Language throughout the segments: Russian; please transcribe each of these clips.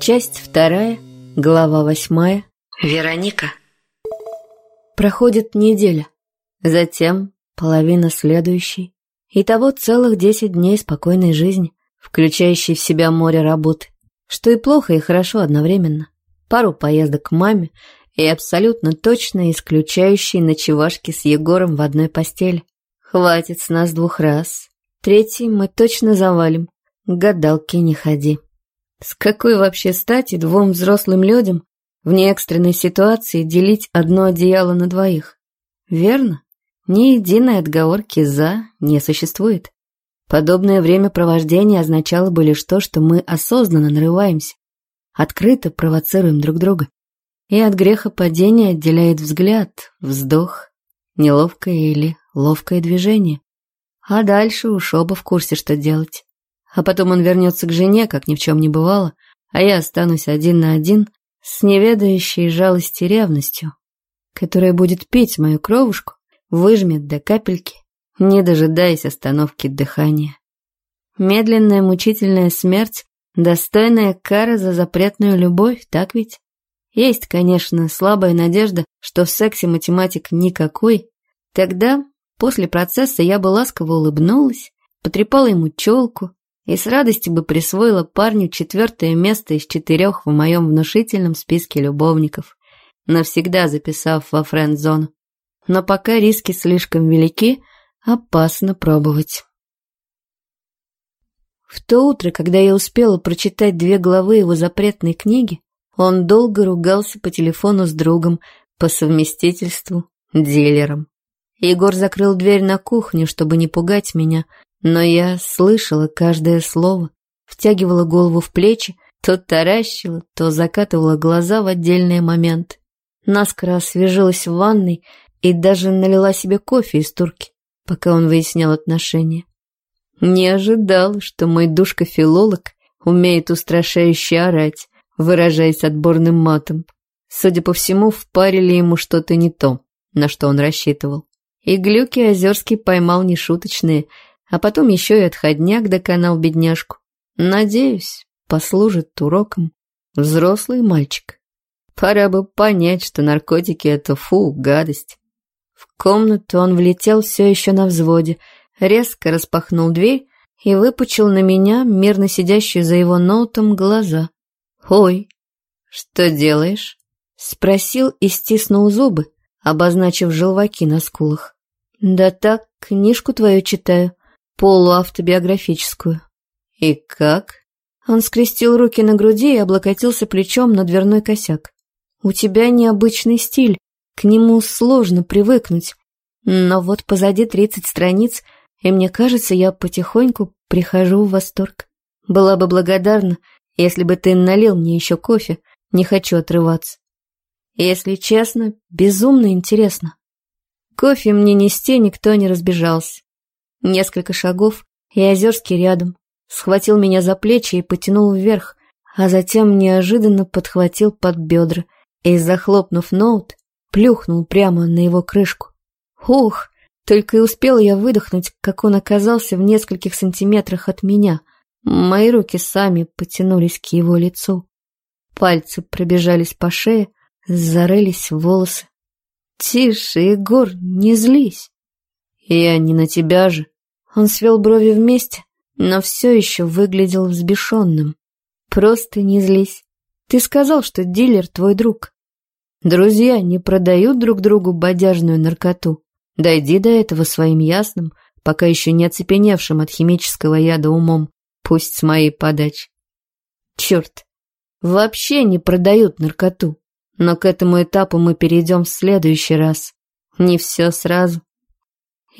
Часть вторая, глава восьмая. Вероника. Проходит неделя, затем половина следующей. Итого целых десять дней спокойной жизни, включающей в себя море работы, что и плохо, и хорошо одновременно. Пару поездок к маме и абсолютно точно исключающие ночевашки с Егором в одной постели. Хватит с нас двух раз. Третий мы точно завалим. К гадалке не ходи. С какой вообще стати двум взрослым людям в неэкстренной ситуации делить одно одеяло на двоих? Верно? Ни единой отговорки «за» не существует. Подобное времяпровождение означало бы лишь то, что мы осознанно нарываемся, открыто провоцируем друг друга. И от греха падения отделяет взгляд, вздох, неловкое или ловкое движение. А дальше уж оба в курсе, что делать. А потом он вернется к жене, как ни в чем не бывало, а я останусь один на один с неведающей жалости ревностью, которая будет пить мою кровушку, выжмет до капельки, не дожидаясь остановки дыхания. Медленная мучительная смерть — достойная кара за запретную любовь, так ведь? Есть, конечно, слабая надежда, что в сексе математик никакой. Тогда, после процесса, я бы ласково улыбнулась, потрепала ему челку, и с радостью бы присвоила парню четвертое место из четырех в моем внушительном списке любовников, навсегда записав во френд-зону. Но пока риски слишком велики, опасно пробовать. В то утро, когда я успела прочитать две главы его запретной книги, он долго ругался по телефону с другом, по совместительству, дилером. Егор закрыл дверь на кухню, чтобы не пугать меня, но я слышала каждое слово, втягивала голову в плечи, то таращила, то закатывала глаза в отдельные моменты. Наскоро освежилась в ванной и даже налила себе кофе из турки, пока он выяснял отношения. Не ожидал, что мой душка-филолог умеет устрашающе орать, выражаясь отборным матом. Судя по всему, впарили ему что-то не то, на что он рассчитывал. И глюки Озерский поймал нешуточные – а потом еще и отходняк доконал бедняжку. Надеюсь, послужит уроком. Взрослый мальчик. Пора бы понять, что наркотики — это фу, гадость. В комнату он влетел все еще на взводе, резко распахнул дверь и выпучил на меня, мирно сидящую за его ноутом, глаза. «Ой, что делаешь?» — спросил и стиснул зубы, обозначив желваки на скулах. «Да так, книжку твою читаю», полуавтобиографическую. «И как?» Он скрестил руки на груди и облокотился плечом на дверной косяк. «У тебя необычный стиль, к нему сложно привыкнуть. Но вот позади тридцать страниц, и мне кажется, я потихоньку прихожу в восторг. Была бы благодарна, если бы ты налил мне еще кофе, не хочу отрываться. Если честно, безумно интересно. Кофе мне нести никто не разбежался. Несколько шагов, и Озерский рядом. Схватил меня за плечи и потянул вверх, а затем неожиданно подхватил под бедра и, захлопнув ноут, плюхнул прямо на его крышку. Ух, только и успела я выдохнуть, как он оказался в нескольких сантиметрах от меня. Мои руки сами потянулись к его лицу. Пальцы пробежались по шее, зарылись в волосы. «Тише, Егор, не злись!» «Я не на тебя же!» Он свел брови вместе, но все еще выглядел взбешенным. «Просто не злись. Ты сказал, что дилер твой друг. Друзья не продают друг другу бодяжную наркоту. Дойди до этого своим ясным, пока еще не оцепеневшим от химического яда умом, пусть с моей подачи. Черт, вообще не продают наркоту. Но к этому этапу мы перейдем в следующий раз. Не все сразу.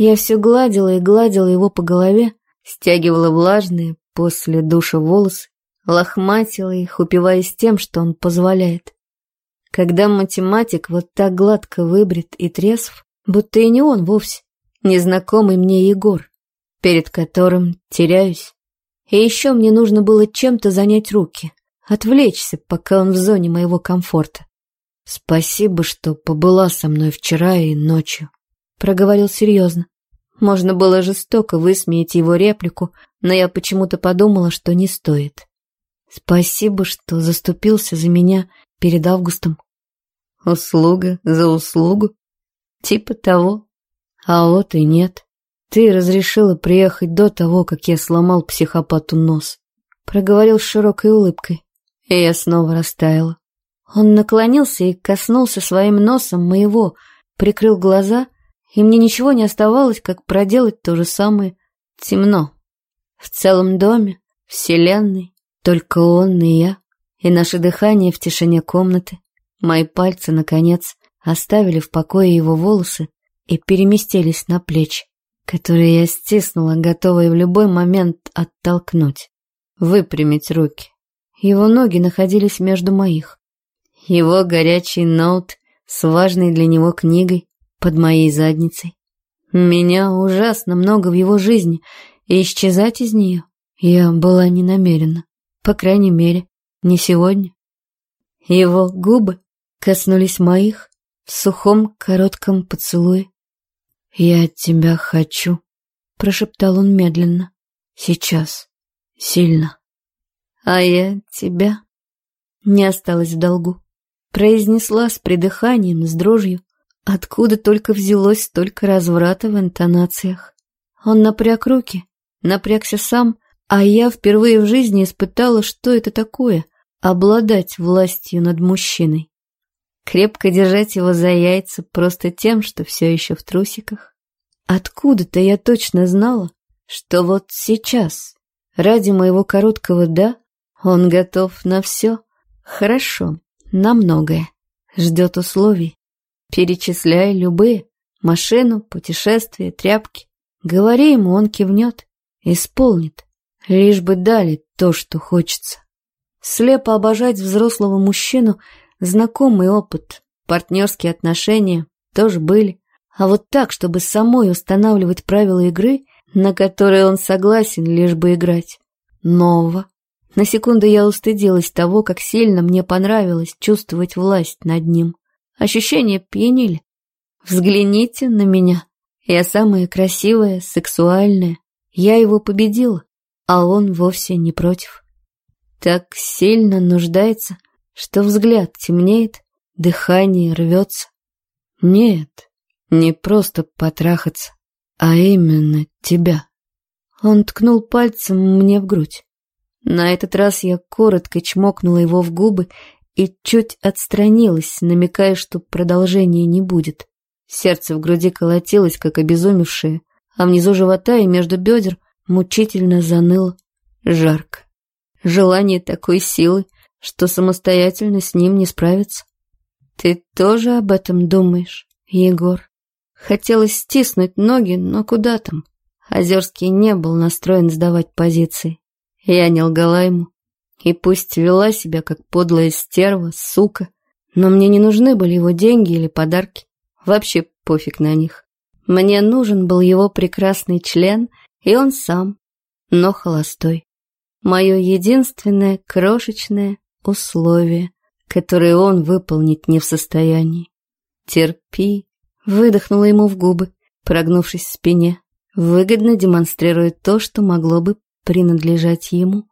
Я все гладила и гладила его по голове, стягивала влажные после душа волосы, лохматила их, упиваясь тем, что он позволяет. Когда математик вот так гладко выбрит и трезв, будто и не он вовсе, незнакомый мне Егор, перед которым теряюсь. И еще мне нужно было чем-то занять руки, отвлечься, пока он в зоне моего комфорта. Спасибо, что побыла со мной вчера и ночью проговорил серьезно. Можно было жестоко высмеять его реплику, но я почему-то подумала, что не стоит. Спасибо, что заступился за меня перед Августом. Услуга за услугу? Типа того. А вот и нет. Ты разрешила приехать до того, как я сломал психопату нос. Проговорил с широкой улыбкой. И я снова растаяла. Он наклонился и коснулся своим носом моего, прикрыл глаза, и мне ничего не оставалось, как проделать то же самое. Темно. В целом доме, вселенной, только он и я, и наше дыхание в тишине комнаты. Мои пальцы, наконец, оставили в покое его волосы и переместились на плечи, которые я стиснула, готовая в любой момент оттолкнуть, выпрямить руки. Его ноги находились между моих. Его горячий ноут с важной для него книгой под моей задницей. Меня ужасно много в его жизни, и исчезать из нее я была не намерена. По крайней мере, не сегодня. Его губы коснулись моих в сухом коротком поцелуе. «Я тебя хочу», — прошептал он медленно. «Сейчас. Сильно. А я тебя». Не осталось в долгу. Произнесла с придыханием, с дрожью. Откуда только взялось столько разврата в интонациях. Он напряг руки, напрягся сам, а я впервые в жизни испытала, что это такое — обладать властью над мужчиной. Крепко держать его за яйца просто тем, что все еще в трусиках. Откуда-то я точно знала, что вот сейчас, ради моего короткого «да», он готов на все. Хорошо, на многое. Ждет условий. Перечисляй любые. Машину, путешествие, тряпки. Говори ему, он кивнет. Исполнит. Лишь бы дали то, что хочется. Слепо обожать взрослого мужчину – знакомый опыт, партнерские отношения тоже были. А вот так, чтобы самой устанавливать правила игры, на которые он согласен, лишь бы играть. Ново. На секунду я устыдилась того, как сильно мне понравилось чувствовать власть над ним. Ощущения пьянили. Взгляните на меня. Я самая красивая, сексуальная. Я его победила а он вовсе не против. Так сильно нуждается, что взгляд темнеет, дыхание рвется. Нет, не просто потрахаться, а именно тебя. Он ткнул пальцем мне в грудь. На этот раз я коротко чмокнула его в губы и чуть отстранилась, намекая, что продолжения не будет. Сердце в груди колотилось, как обезумевшее, а внизу живота и между бедер – мучительно заныл жарко. Желание такой силы, что самостоятельно с ним не справиться. Ты тоже об этом думаешь, Егор? Хотелось стиснуть ноги, но куда там? Озерский не был настроен сдавать позиции. Я не лгала ему. И пусть вела себя как подлая стерва, сука, но мне не нужны были его деньги или подарки. Вообще пофиг на них. Мне нужен был его прекрасный член и он сам, но холостой. Мое единственное крошечное условие, которое он выполнить не в состоянии. Терпи, выдохнула ему в губы, прогнувшись в спине, выгодно демонстрируя то, что могло бы принадлежать ему.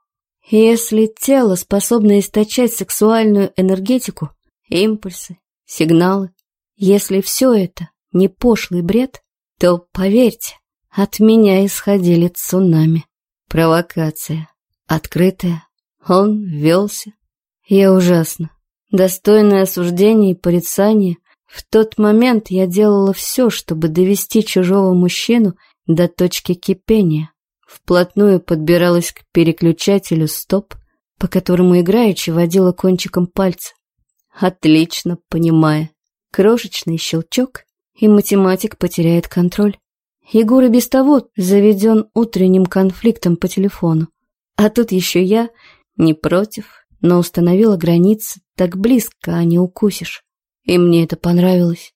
Если тело способно источать сексуальную энергетику, импульсы, сигналы, если все это не пошлый бред, то, поверьте, от меня исходили цунами. Провокация. Открытая. Он велся. Я ужасно. Достойное осуждение и порицание. В тот момент я делала все, чтобы довести чужого мужчину до точки кипения. Вплотную подбиралась к переключателю стоп, по которому играючи водила кончиком пальца. Отлично понимая. Крошечный щелчок, и математик потеряет контроль. Егор и без того заведен утренним конфликтом по телефону. А тут еще я, не против, но установила границы так близко, а не укусишь. И мне это понравилось.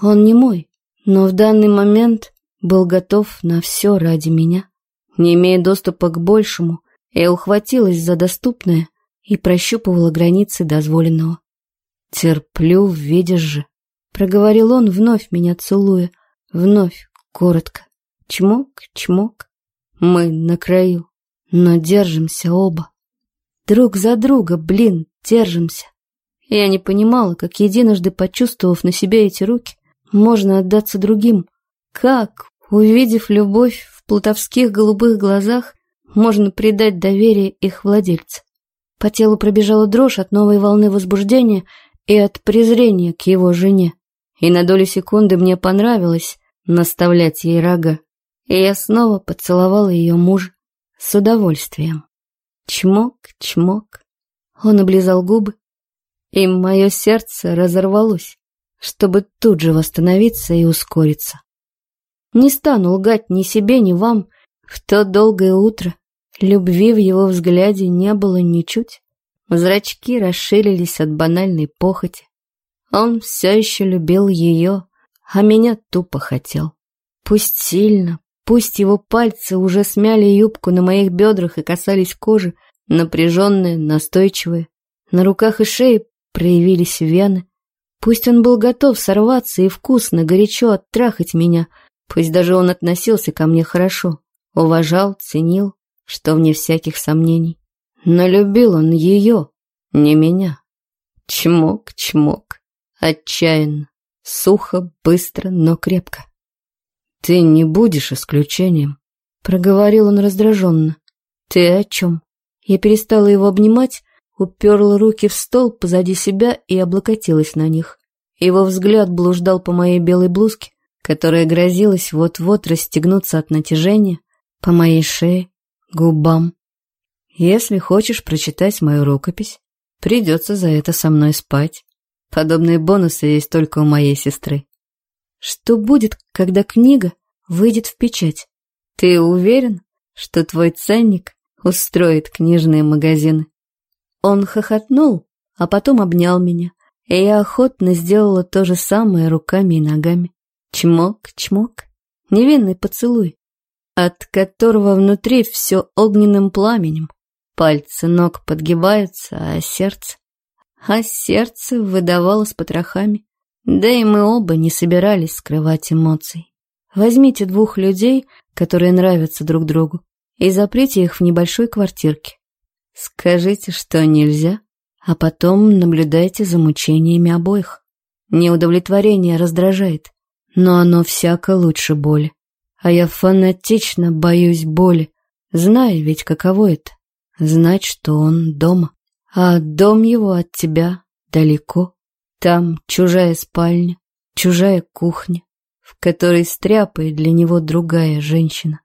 Он не мой, но в данный момент был готов на все ради меня. Не имея доступа к большему, я ухватилась за доступное и прощупывала границы дозволенного. «Терплю, видишь же», — проговорил он, вновь меня целуя, вновь Коротко. Чмок, чмок. Мы на краю, но держимся оба. Друг за друга, блин, держимся. Я не понимала, как единожды почувствовав на себе эти руки, можно отдаться другим. Как, увидев любовь плутовских голубых глазах, можно придать доверие их владельца. По телу пробежала дрожь от новой волны возбуждения и от презрения к его жене. И на долю секунды мне понравилось наставлять ей рога. И я снова поцеловала ее мужа с удовольствием. Чмок, чмок. Он облизал губы, и мое сердце разорвалось, чтобы тут же восстановиться и ускориться. Не стану лгать ни себе, ни вам. В то долгое утро любви в его взгляде не было ничуть. Зрачки расширились от банальной похоти. Он все еще любил ее, а меня тупо хотел. Пусть сильно, пусть его пальцы уже смяли юбку на моих бедрах и касались кожи, напряженные, настойчивые. На руках и шее проявились вены. Пусть он был готов сорваться и вкусно, горячо оттрахать меня, пусть даже он относился ко мне хорошо, уважал, ценил, что вне всяких сомнений. Но любил он ее, не меня. Чмок, чмок, отчаянно, сухо, быстро, но крепко. «Ты не будешь исключением», — проговорил он раздраженно. «Ты о чем?» Я перестала его обнимать, уперла руки в стол позади себя и облокотилась на них. Его взгляд блуждал по моей белой блузке, которая грозилась вот-вот расстегнуться от натяжения, по моей шее, губам. Если хочешь прочитать мою рукопись, придется за это со мной спать. Подобные бонусы есть только у моей сестры. Что будет, когда книга выйдет в печать? Ты уверен, что твой ценник устроит книжные магазины? Он хохотнул, а потом обнял меня, и я охотно сделала то же самое руками и ногами. Чмок, чмок, невинный поцелуй, от которого внутри все огненным пламенем. Пальцы ног подгибаются, а сердце... А сердце выдавало с потрохами. Да и мы оба не собирались скрывать эмоций. Возьмите двух людей, которые нравятся друг другу, и заприте их в небольшой квартирке. Скажите, что нельзя, а потом наблюдайте за мучениями обоих. Неудовлетворение раздражает, но оно всяко лучше боли. А я фанатично боюсь боли, зная ведь каково это — знать, что он дома. А дом его от тебя далеко. Там чужая спальня, чужая кухня, в которой стряпает для него другая женщина.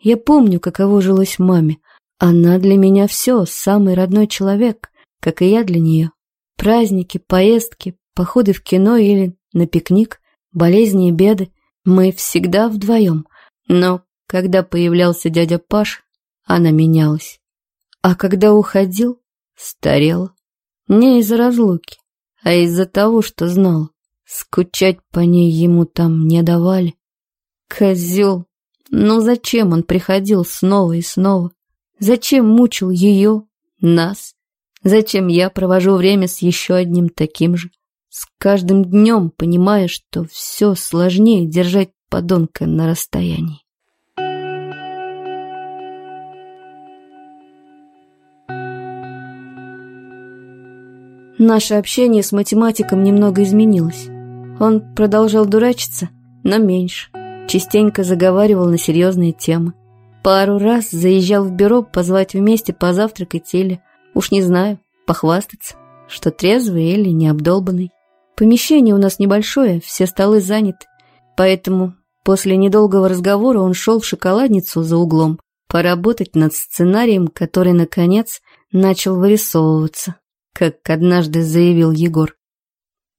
Я помню, каково жилось маме, она для меня все, самый родной человек, как и я для нее. Праздники, поездки, походы в кино или на пикник, болезни и беды. Мы всегда вдвоем. Но когда появлялся дядя Паш, она менялась. А когда уходил, старела. Не из-за разлуки, а из-за того, что знал. Скучать по ней ему там не давали. Козел. Ну зачем он приходил снова и снова? Зачем мучил ее, нас? Зачем я провожу время с еще одним таким же? С каждым днем понимая, что все сложнее держать подонка на расстоянии. Наше общение с математиком немного изменилось. Он продолжал дурачиться, но меньше. Частенько заговаривал на серьезные темы. Пару раз заезжал в бюро позвать вместе позавтракать или, уж не знаю, похвастаться, что трезвый или необдолбанный. Помещение у нас небольшое, все столы заняты, поэтому после недолгого разговора он шел в шоколадницу за углом поработать над сценарием, который, наконец, начал вырисовываться, как однажды заявил Егор.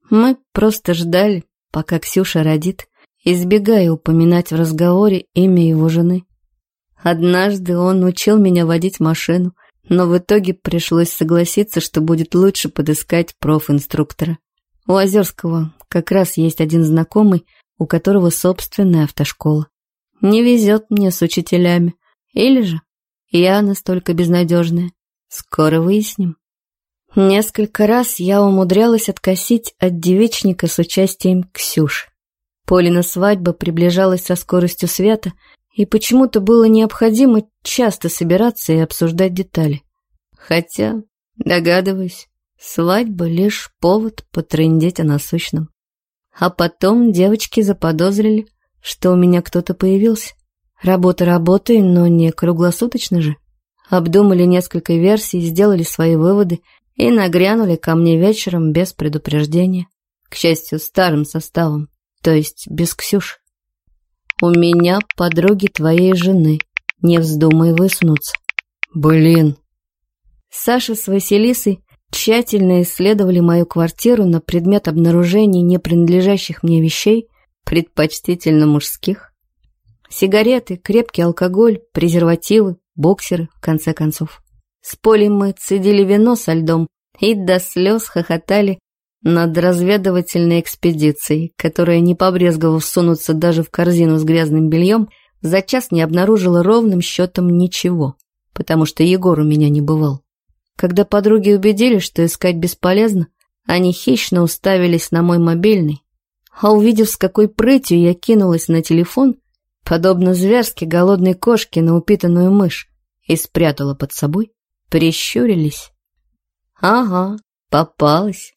Мы просто ждали, пока Ксюша родит, избегая упоминать в разговоре имя его жены. Однажды он учил меня водить машину, но в итоге пришлось согласиться, что будет лучше подыскать профинструктора. У Озерского как раз есть один знакомый, у которого собственная автошкола. Не везет мне с учителями. Или же я настолько безнадежная. Скоро выясним. Несколько раз я умудрялась откосить от девичника с участием Ксюш. Полина свадьба приближалась со скоростью света — и почему-то было необходимо часто собираться и обсуждать детали. Хотя, догадываюсь, свадьба — лишь повод потрындеть о насущном. А потом девочки заподозрили, что у меня кто-то появился. Работа работой, но не круглосуточно же. Обдумали несколько версий, сделали свои выводы и нагрянули ко мне вечером без предупреждения. К счастью, старым составом, то есть без Ксюш. У меня подруги твоей жены, не вздумай высунуться. Блин. Саша с Василисой тщательно исследовали мою квартиру на предмет обнаружения не принадлежащих мне вещей, предпочтительно мужских. Сигареты, крепкий алкоголь, презервативы, боксеры, в конце концов. С Полей мы цедили вино со льдом и до слез хохотали над разведывательной экспедицией, которая, не побрезговав сунуться даже в корзину с грязным бельем, за час не обнаружила ровным счетом ничего, потому что Егор у меня не бывал. Когда подруги убедились, что искать бесполезно, они хищно уставились на мой мобильный, а увидев, с какой прытью я кинулась на телефон, подобно зверски голодной кошке на упитанную мышь, и спрятала под собой, прищурились. «Ага, попалась.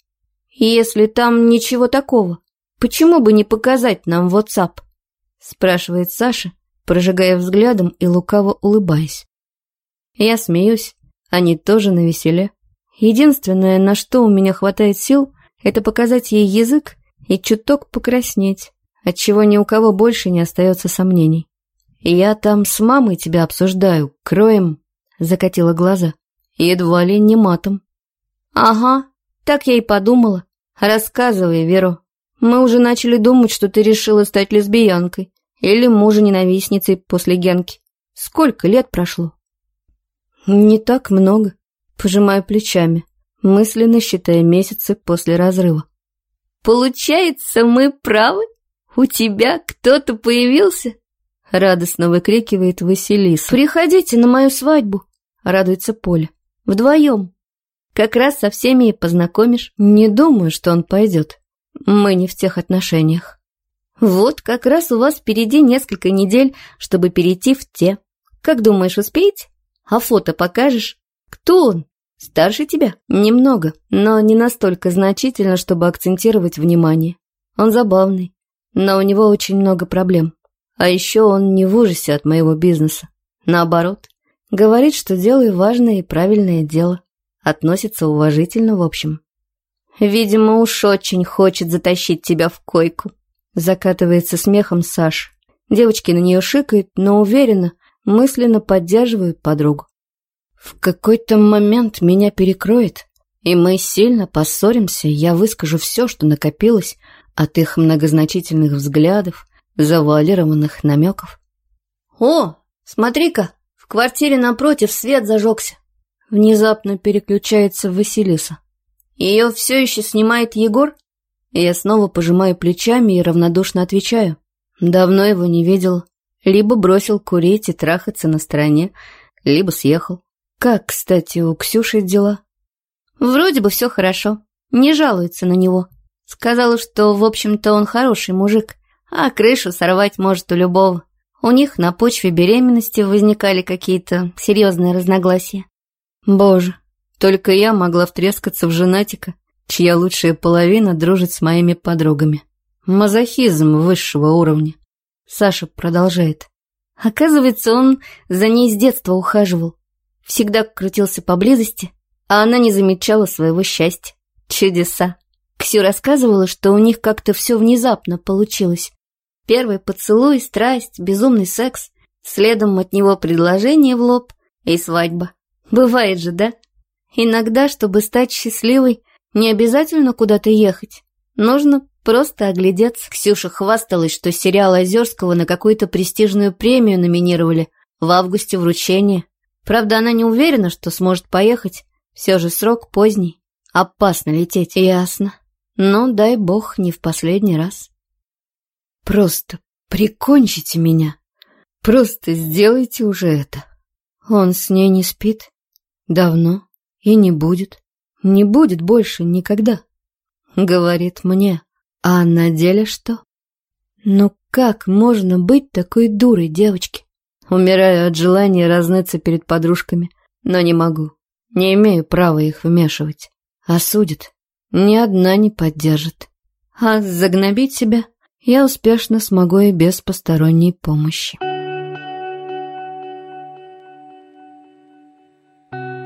Если там ничего такого, почему бы не показать нам WhatsApp?» спрашивает Саша, прожигая взглядом и лукаво улыбаясь. Я смеюсь, они тоже навеселе. Единственное, на что у меня хватает сил, это показать ей язык и чуток покраснеть, отчего ни у кого больше не остается сомнений. «Я там с мамой тебя обсуждаю, кроем», — закатила глаза. Едва ли не матом. «Ага, так я и подумала. Рассказывай, Веро. Мы уже начали думать, что ты решила стать лесбиянкой или мужа-ненавистницей после Генки. Сколько лет прошло?» «Не так много», — пожимаю плечами, мысленно считая месяцы после разрыва. «Получается, мы правы? У тебя кто-то появился?» Радостно выкрикивает Василиса. «Приходите на мою свадьбу!» Радуется Поля. «Вдвоем. Как раз со всеми и познакомишь. Не думаю, что он пойдет. Мы не в тех отношениях. Вот как раз у вас впереди несколько недель, чтобы перейти в те. Как думаешь, успеете? А фото покажешь? Кто он? Старше тебя? Немного, но не настолько значительно, чтобы акцентировать внимание. Он забавный, но у него очень много проблем. А еще он не в ужасе от моего бизнеса. Наоборот, говорит, что делаю важное и правильное дело. Относится уважительно, в общем. Видимо, уж очень хочет затащить тебя в койку. Закатывается смехом Саш. Девочки на нее шикают, но уверенно, мысленно поддерживают подругу. В какой-то момент меня перекроет, и мы сильно поссоримся, я выскажу все, что накопилось от их многозначительных взглядов, завуалированных намеков. «О, смотри-ка, в квартире напротив свет зажегся!» Внезапно переключается Василиса. «Ее все еще снимает Егор?» Я снова пожимаю плечами и равнодушно отвечаю. Давно его не видел. Либо бросил курить и трахаться на стороне, либо съехал. Как, кстати, у Ксюши дела? Вроде бы все хорошо. Не жалуется на него. Сказала, что, в общем-то, он хороший мужик, а крышу сорвать может у любого. У них на почве беременности возникали какие-то серьезные разногласия. Боже, только я могла втрескаться в женатика, чья лучшая половина дружит с моими подругами. Мазохизм высшего уровня. Саша продолжает. Оказывается, он за ней с детства ухаживал всегда крутился поблизости, а она не замечала своего счастья. Чудеса. Ксю рассказывала, что у них как-то все внезапно получилось. Первый поцелуй, страсть, безумный секс, следом от него предложение в лоб и свадьба. Бывает же, да? Иногда, чтобы стать счастливой, не обязательно куда-то ехать. Нужно просто оглядеться. Ксюша хвасталась, что сериал Озерского на какую-то престижную премию номинировали. В августе вручение. Правда, она не уверена, что сможет поехать. Все же срок поздний. Опасно лететь, ясно. Но дай бог не в последний раз. Просто прикончите меня. Просто сделайте уже это. Он с ней не спит. Давно. И не будет. Не будет больше никогда. Говорит мне. А на деле что? Ну как можно быть такой дурой, девочки? Умираю от желания разныться перед подружками, но не могу. Не имею права их вмешивать. Осудят. Ни одна не поддержит. А загнобить себя я успешно смогу и без посторонней помощи.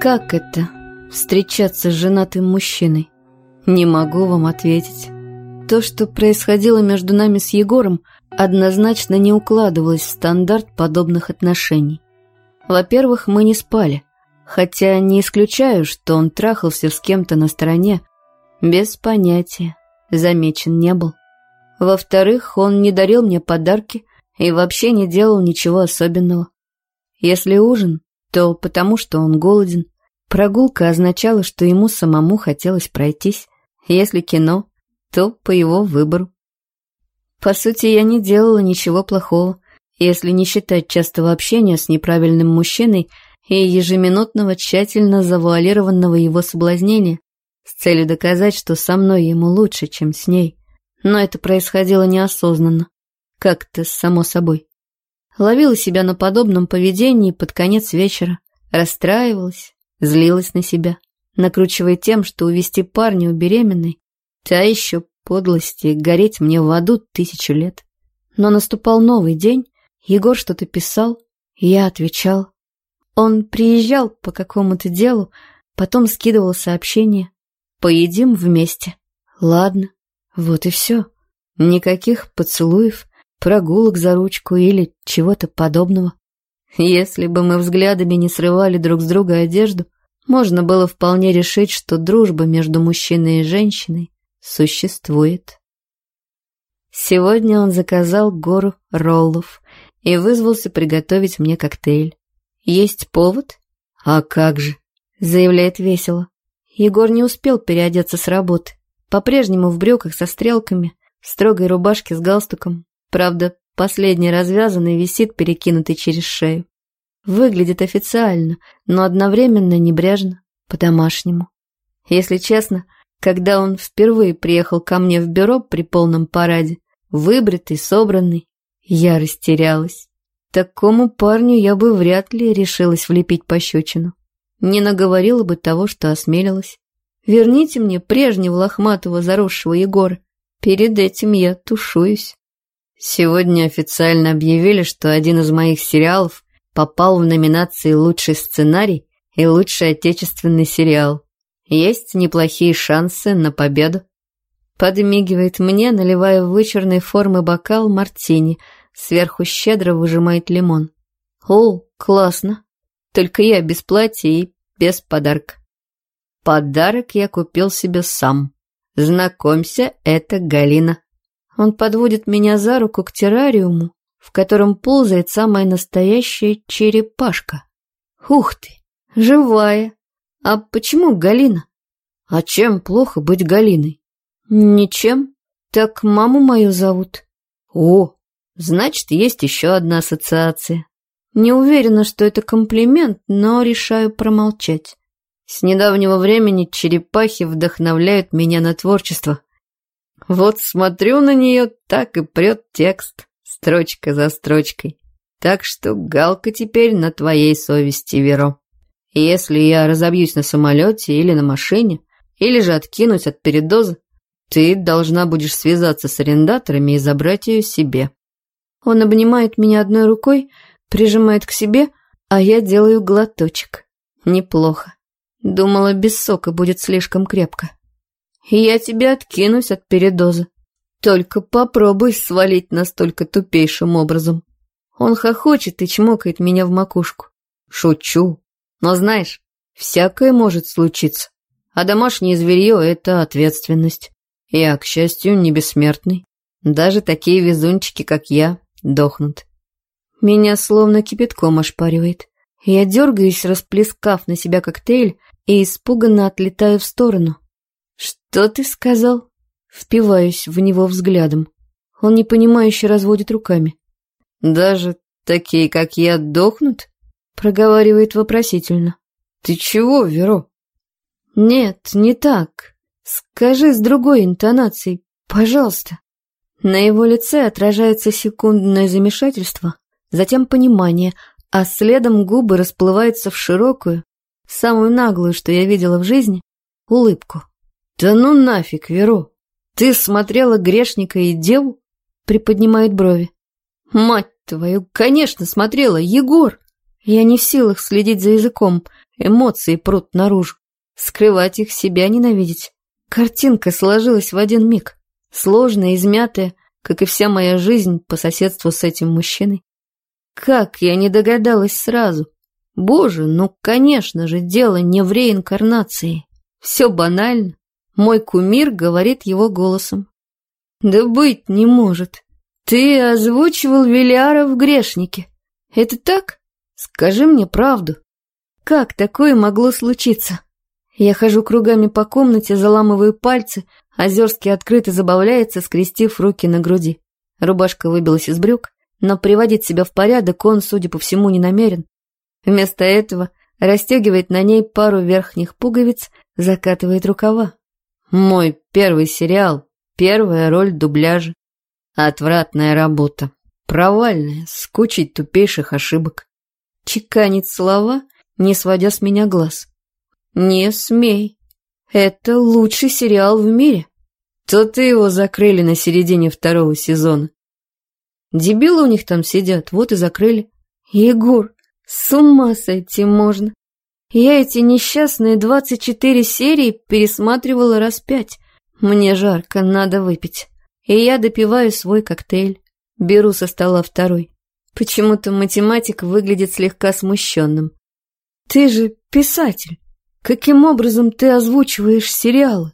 Как это — встречаться с женатым мужчиной? Не могу вам ответить. То, что происходило между нами с Егором, однозначно не укладывалось в стандарт подобных отношений. Во-первых, мы не спали, хотя не исключаю, что он трахался с кем-то на стороне, без понятия, замечен не был. Во-вторых, он не дарил мне подарки и вообще не делал ничего особенного. Если ужин, то потому что он голоден. Прогулка означала, что ему самому хотелось пройтись. Если кино, то по его выбору. По сути, я не делала ничего плохого, если не считать частого общения с неправильным мужчиной и ежеминутного тщательно завуалированного его соблазнения с целью доказать, что со мной ему лучше, чем с ней. Но это происходило неосознанно, как-то само собой. Ловила себя на подобном поведении под конец вечера, расстраивалась, злилась на себя, накручивая тем, что увести парня у беременной Та еще подлости, гореть мне в аду тысячу лет. Но наступал новый день, Егор что-то писал, я отвечал. Он приезжал по какому-то делу, потом скидывал сообщение. Поедим вместе. Ладно, вот и все. Никаких поцелуев, прогулок за ручку или чего-то подобного. Если бы мы взглядами не срывали друг с друга одежду, можно было вполне решить, что дружба между мужчиной и женщиной существует. Сегодня он заказал гору роллов и вызвался приготовить мне коктейль. Есть повод? А как же, заявляет весело. Егор не успел переодеться с работы. По-прежнему в брюках со стрелками, в строгой рубашке с галстуком. Правда, последний развязанный висит, перекинутый через шею. Выглядит официально, но одновременно небрежно, по-домашнему. Если честно, когда он впервые приехал ко мне в бюро при полном параде, выбритый, собранный, я растерялась. Такому парню я бы вряд ли решилась влепить пощечину. Не наговорила бы того, что осмелилась. Верните мне прежнего лохматого заросшего Егора. Перед этим я тушуюсь. Сегодня официально объявили, что один из моих сериалов попал в номинации «Лучший сценарий» и «Лучший отечественный сериал». Есть неплохие шансы на победу. Подмигивает мне, наливая в вычурной формы бокал мартини, сверху щедро выжимает лимон. О, классно. Только я без платья и без подарка. Подарок я купил себе сам. Знакомься, это Галина. Он подводит меня за руку к террариуму, в котором ползает самая настоящая черепашка. Ух ты, живая, «А почему Галина?» «А чем плохо быть Галиной?» «Ничем. Так маму мою зовут». «О, значит, есть еще одна ассоциация». Не уверена, что это комплимент, но решаю промолчать. С недавнего времени черепахи вдохновляют меня на творчество. Вот смотрю на нее, так и прет текст, строчка за строчкой. Так что галка теперь на твоей совести, Веро. Если я разобьюсь на самолете или на машине, или же откинусь от передоза, ты должна будешь связаться с арендаторами и забрать ее себе. Он обнимает меня одной рукой, прижимает к себе, а я делаю глоточек. Неплохо. Думала, без сока будет слишком крепко. Я тебя откинусь от передоза. Только попробуй свалить настолько тупейшим образом. Он хохочет и чмокает меня в макушку. Шучу. Но знаешь, всякое может случиться. А домашнее зверье — это ответственность. Я, к счастью, не бессмертный. Даже такие везунчики, как я, дохнут. Меня словно кипятком ошпаривает. Я дергаюсь, расплескав на себя коктейль, и испуганно отлетаю в сторону. «Что ты сказал?» Впиваюсь в него взглядом. Он непонимающе разводит руками. «Даже такие, как я, дохнут?» Проговаривает вопросительно. «Ты чего, Веро?» «Нет, не так. Скажи с другой интонацией, пожалуйста». На его лице отражается секундное замешательство, затем понимание, а следом губы расплываются в широкую, самую наглую, что я видела в жизни, улыбку. «Да ну нафиг, Веро! Ты смотрела грешника и деву?» Приподнимает брови. «Мать твою, конечно, смотрела, Егор!» Я не в силах следить за языком, эмоции прут наружу. Скрывать их, себя ненавидеть. Картинка сложилась в один миг. Сложная, измятая, как и вся моя жизнь по соседству с этим мужчиной. Как я не догадалась сразу. Боже, ну, конечно же, дело не в реинкарнации. Все банально. Мой кумир говорит его голосом. Да быть не может. Ты озвучивал Велиара в грешнике. Это так? Скажи мне правду. Как такое могло случиться? Я хожу кругами по комнате, заламываю пальцы, Озерский открыто забавляется, скрестив руки на груди. Рубашка выбилась из брюк, но приводить себя в порядок он, судя по всему, не намерен. Вместо этого расстегивает на ней пару верхних пуговиц, закатывает рукава. Мой первый сериал, первая роль дубляжа. Отвратная работа. Провальная, с кучей тупейших ошибок. Чеканит слова, не сводя с меня глаз. «Не смей. Это лучший сериал в мире. То-то его закрыли на середине второго сезона. Дебилы у них там сидят, вот и закрыли. Егор, с ума сойти можно. Я эти несчастные двадцать четыре серии пересматривала раз пять. Мне жарко, надо выпить. И я допиваю свой коктейль. Беру со стола второй. Почему-то математик выглядит слегка смущенным. Ты же писатель. Каким образом ты озвучиваешь сериалы?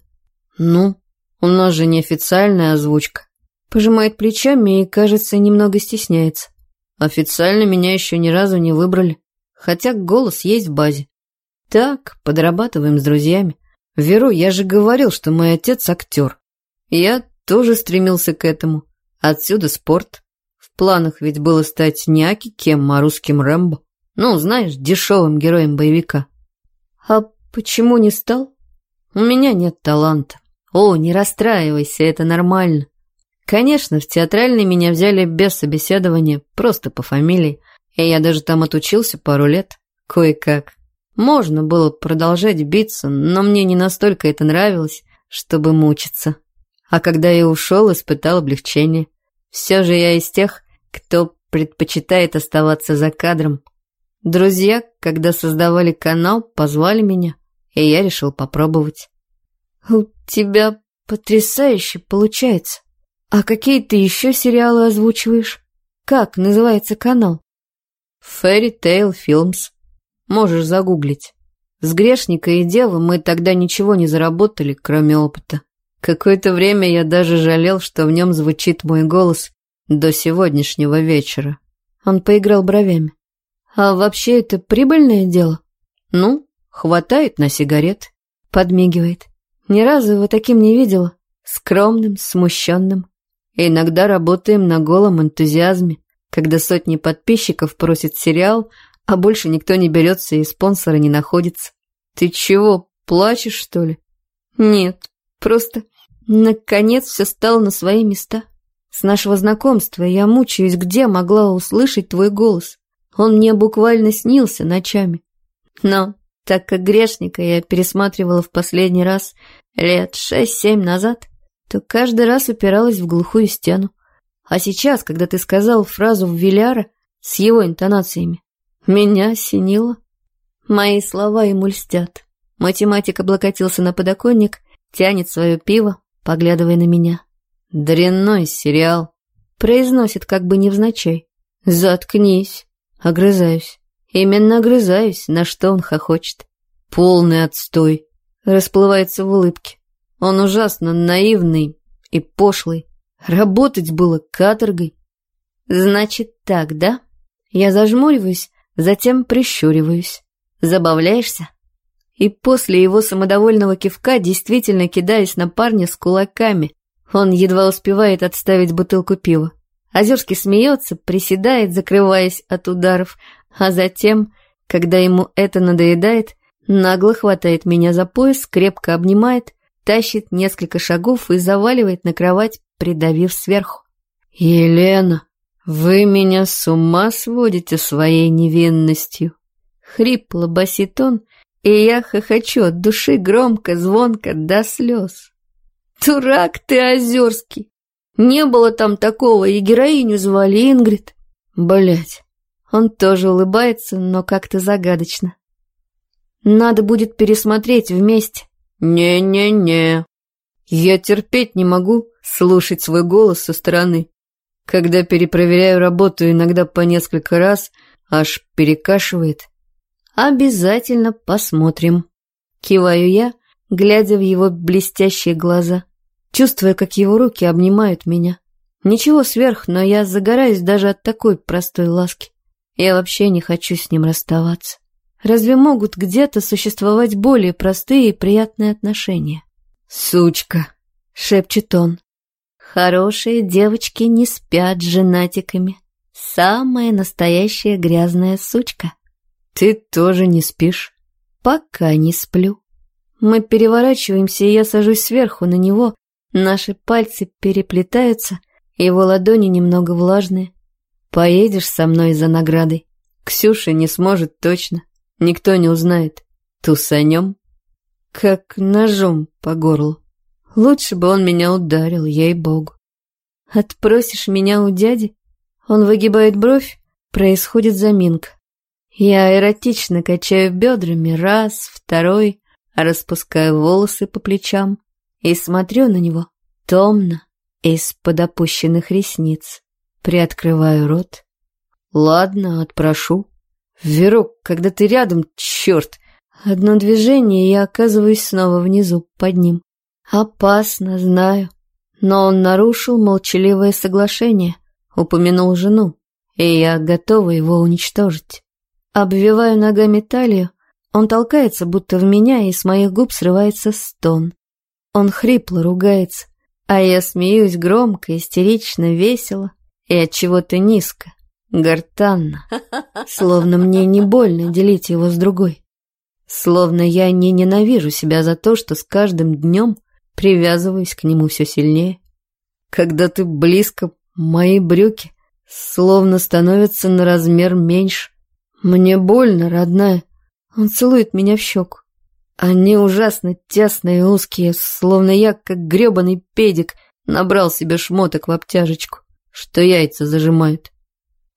Ну, у нас же неофициальная озвучка. Пожимает плечами и, кажется, немного стесняется. Официально меня еще ни разу не выбрали, хотя голос есть в базе. Так, подрабатываем с друзьями. Веру, я же говорил, что мой отец актер. Я тоже стремился к этому. Отсюда спорт. В планах ведь было стать не Аки Кем, а русским Рэмбо. Ну, знаешь, дешевым героем боевика. А почему не стал? У меня нет таланта. О, не расстраивайся, это нормально. Конечно, в театральный меня взяли без собеседования, просто по фамилии. И я даже там отучился пару лет. Кое-как. Можно было продолжать биться, но мне не настолько это нравилось, чтобы мучиться. А когда я ушел, испытал облегчение. Все же я из тех, кто предпочитает оставаться за кадром. Друзья, когда создавали канал, позвали меня, и я решил попробовать. «У тебя потрясающе получается. А какие ты еще сериалы озвучиваешь? Как называется канал?» «Fairy Tail Films. Можешь загуглить. С грешника и девы мы тогда ничего не заработали, кроме опыта. Какое-то время я даже жалел, что в нем звучит мой голос до сегодняшнего вечера». Он поиграл бровями. «А вообще это прибыльное дело?» «Ну, хватает на сигарет», — подмигивает. Ни разу его таким не видела. Скромным, смущенным. Иногда работаем на голом энтузиазме, когда сотни подписчиков просят сериал, а больше никто не берется и спонсора не находится. Ты чего, плачешь, что ли? Нет, просто наконец все стало на свои места. С нашего знакомства я мучаюсь, где могла услышать твой голос. Он мне буквально снился ночами. Но так как грешника я пересматривала в последний раз лет шесть-семь назад, то каждый раз упиралась в глухую стену. А сейчас, когда ты сказал фразу в Виляра с его интонациями, меня осенило. Мои слова ему льстят. Математик облокотился на подоконник, тянет свое пиво, поглядывая на меня. «Дрянной сериал», — произносит как бы невзначай. «Заткнись», — огрызаюсь. Именно огрызаюсь, на что он хохочет. Полный отстой. Расплывается в улыбке. Он ужасно наивный и пошлый. Работать было каторгой. Значит так, да? Я зажмуриваюсь, затем прищуриваюсь. Забавляешься? И после его самодовольного кивка действительно кидаюсь на парня с кулаками. Он едва успевает отставить бутылку пива. Озерский смеется, приседает, закрываясь от ударов, а затем, когда ему это надоедает, нагло хватает меня за пояс, крепко обнимает, тащит несколько шагов и заваливает на кровать, придавив сверху. «Елена, вы меня с ума сводите своей невинностью!» Хрипло басит он, и я хохочу от души громко, звонко, до слез. Дурак ты, Озерский! Не было там такого, и героиню звали Ингрид. Блять, он тоже улыбается, но как-то загадочно. Надо будет пересмотреть вместе. Не-не-не. Я терпеть не могу слушать свой голос со стороны. Когда перепроверяю работу иногда по несколько раз, аж перекашивает. Обязательно посмотрим. Киваю я, глядя в его блестящие глаза, чувствуя, как его руки обнимают меня. Ничего сверх, но я загораюсь даже от такой простой ласки. Я вообще не хочу с ним расставаться. Разве могут где-то существовать более простые и приятные отношения? «Сучка!» — шепчет он. «Хорошие девочки не спят с женатиками. Самая настоящая грязная сучка». «Ты тоже не спишь?» «Пока не сплю». Мы переворачиваемся, и я сажусь сверху на него. Наши пальцы переплетаются, его ладони немного влажные. «Поедешь со мной за наградой?» Ксюша не сможет точно. Никто не узнает. Тусанем? Как ножом по горлу. Лучше бы он меня ударил, ей-богу. Отпросишь меня у дяди? Он выгибает бровь, происходит заминка. Я эротично качаю бедрами раз, второй, распускаю волосы по плечам и смотрю на него томно из-под опущенных ресниц. Приоткрываю рот. Ладно, отпрошу. Верок, когда ты рядом, черт! Одно движение, и я оказываюсь снова внизу, под ним. Опасно, знаю. Но он нарушил молчаливое соглашение, упомянул жену, и я готова его уничтожить. Обвиваю ногами талию, он толкается, будто в меня, и с моих губ срывается стон. Он хрипло ругается, а я смеюсь громко, истерично, весело и от чего-то низко гортанно, словно мне не больно делить его с другой. Словно я не ненавижу себя за то, что с каждым днем привязываюсь к нему все сильнее. Когда ты близко, мои брюки словно становятся на размер меньше. Мне больно, родная. Он целует меня в щеку. Они ужасно тесные и узкие, словно я, как гребаный педик, набрал себе шмоток в обтяжечку, что яйца зажимают.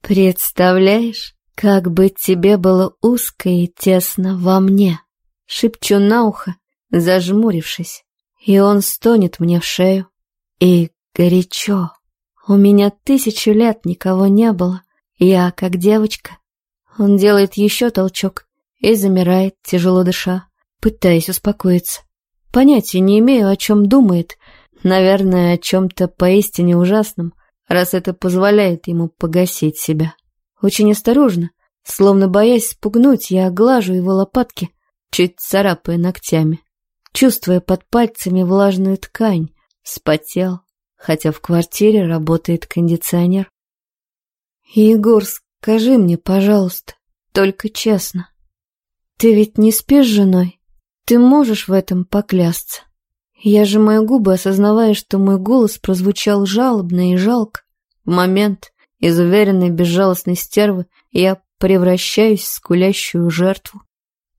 «Представляешь, как бы тебе было узко и тесно во мне?» Шепчу на ухо, зажмурившись, и он стонет мне в шею. И горячо. У меня тысячу лет никого не было. Я как девочка. Он делает еще толчок и замирает, тяжело дыша, пытаясь успокоиться. Понятия не имею, о чем думает. Наверное, о чем-то поистине ужасном, раз это позволяет ему погасить себя. Очень осторожно, словно боясь спугнуть, я глажу его лопатки, чуть царапая ногтями, чувствуя под пальцами влажную ткань, спотел, хотя в квартире работает кондиционер. «Егор, скажи мне, пожалуйста, только честно, ты ведь не спишь с женой? Ты можешь в этом поклясться?» Я сжимаю губы, осознавая, что мой голос прозвучал жалобно и жалко. В момент из уверенной безжалостной стервы я превращаюсь в скулящую жертву.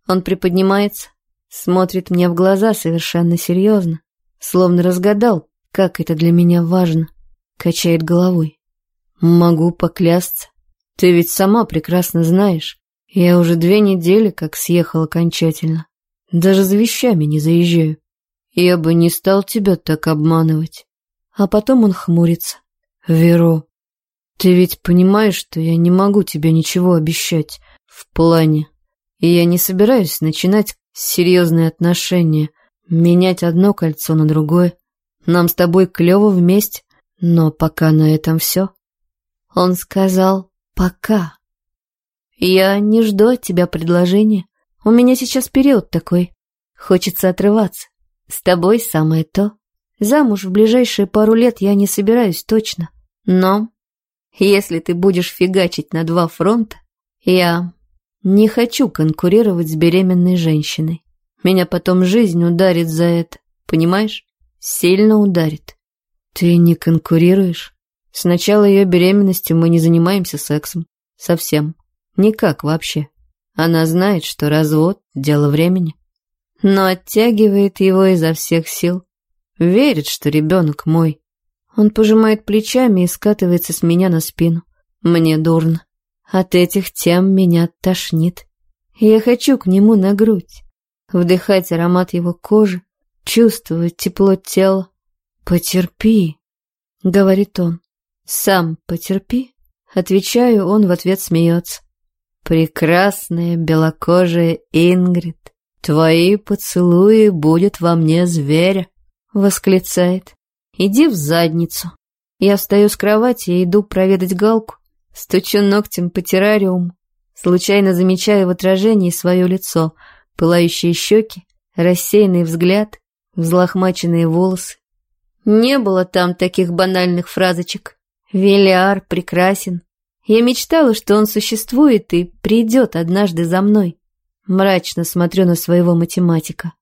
Он приподнимается, смотрит мне в глаза совершенно серьезно, словно разгадал, как это для меня важно, качает головой. Могу поклясться. Ты ведь сама прекрасно знаешь, я уже две недели как съехал окончательно. Даже за вещами не заезжаю. Я бы не стал тебя так обманывать. А потом он хмурится. Веро, ты ведь понимаешь, что я не могу тебе ничего обещать в плане. И я не собираюсь начинать серьезные отношения, менять одно кольцо на другое. Нам с тобой клево вместе, но пока на этом все. Он сказал «пока». Я не жду от тебя предложения. У меня сейчас период такой. Хочется отрываться. С тобой самое то. Замуж в ближайшие пару лет я не собираюсь точно. Но если ты будешь фигачить на два фронта, я не хочу конкурировать с беременной женщиной. Меня потом жизнь ударит за это, понимаешь? Сильно ударит. Ты не конкурируешь. С начала ее беременности мы не занимаемся сексом. Совсем. Никак вообще. Она знает, что развод – дело времени, но оттягивает его изо всех сил. Верит, что ребенок мой. Он пожимает плечами и скатывается с меня на спину. Мне дурно. От этих тем меня тошнит. Я хочу к нему на грудь, вдыхать аромат его кожи, чувствовать тепло тела. «Потерпи», — говорит он. «Сам потерпи», — отвечаю, он в ответ смеется. «Прекрасная белокожая Ингрид, твои поцелуи будет во мне зверя», — восклицает. «Иди в задницу». Я встаю с кровати и иду проведать Галку, стучу ногтем по террариуму, случайно замечаю в отражении свое лицо, пылающие щеки, рассеянный взгляд, взлохмаченные волосы. Не было там таких банальных фразочек. Велиар прекрасен. Я мечтала, что он существует и придет однажды за мной. Мрачно смотрю на своего математика.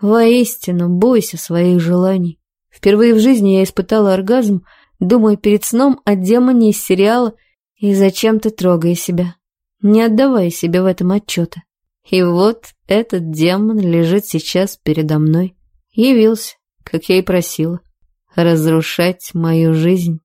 Воистину, бойся своих желаний. Впервые в жизни я испытала оргазм, думая перед сном о демоне из сериала и зачем-то трогая себя, не отдавая себе в этом отчета. И вот этот демон лежит сейчас передо мной. Явился, как я и просила разрушать мою жизнь.